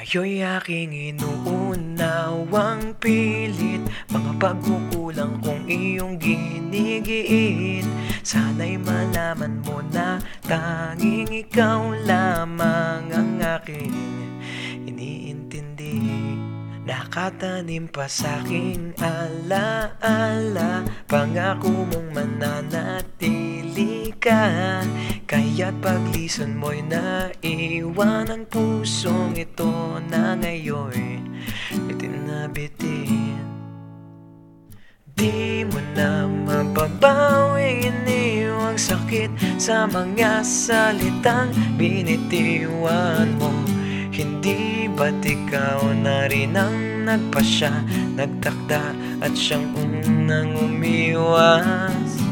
Tayo'y aking inuunawang pilit. Mga pagkukulang kong iyong ginigiit. Sana'y malaman mo na tanging ikaw lamang ang aking iniintindi Nakatanim pa sa'king alaala. Pangako mong mananatili ka Kaya't paglison mo'y naiwan ang pusong ito na ngayon Itinabitin. Di mo na mapabawing iniwang sakit Sa mga salitang binitiwan mo. Hindi ba't ikaw na rin ang nagpasya Nagtakda at siyang unang umiwas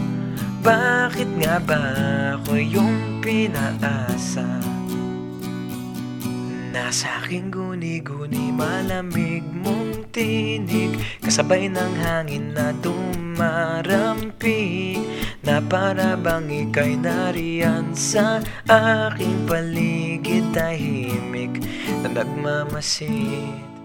bakit nga ba ako yung pinaasa? Nasa aking guni-guni malamig mong tinig Kasabay ng hangin na dumarampi Na para bang ika'y nariyan sa aking paligid Tahimik na nagmamasid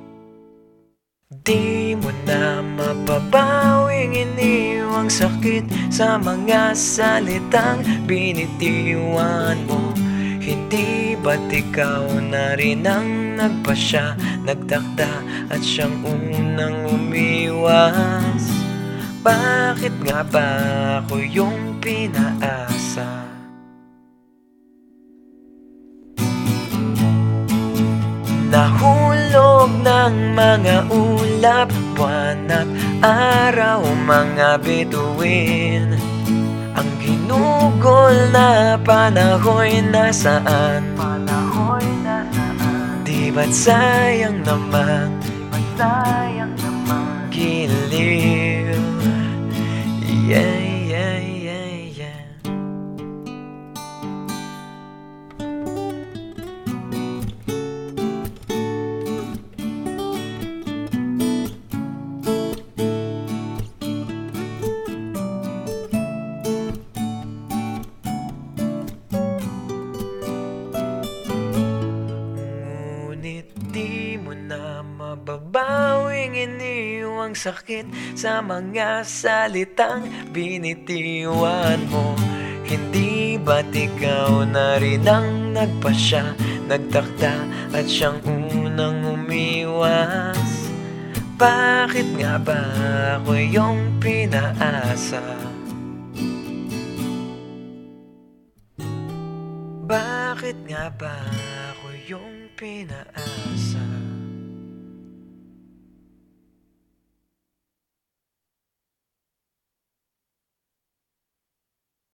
Di mo na mapabawing iniwang sakit Sa mga salitang binitiwan mo Hindi ba't ikaw na rin ang nagpasya Nagtakda at siyang unang umiwas Bakit nga ba ako yung pinaasa? Nahulog ng mga ulap Buwan at araw mga bituin. Ang ginugol na panahoy nasaan? Panahoy nasaan? Di ba't sayang naman? Di ba't sayang naman? Giliw iniwang sakit Sa mga salitang binitiwan mo Hindi ba't ikaw na rin ang nagpasya Nagtakda at siyang unang umiwas Bakit nga ba ako yung pinaasa? Bakit nga ba ako yung pinaasa?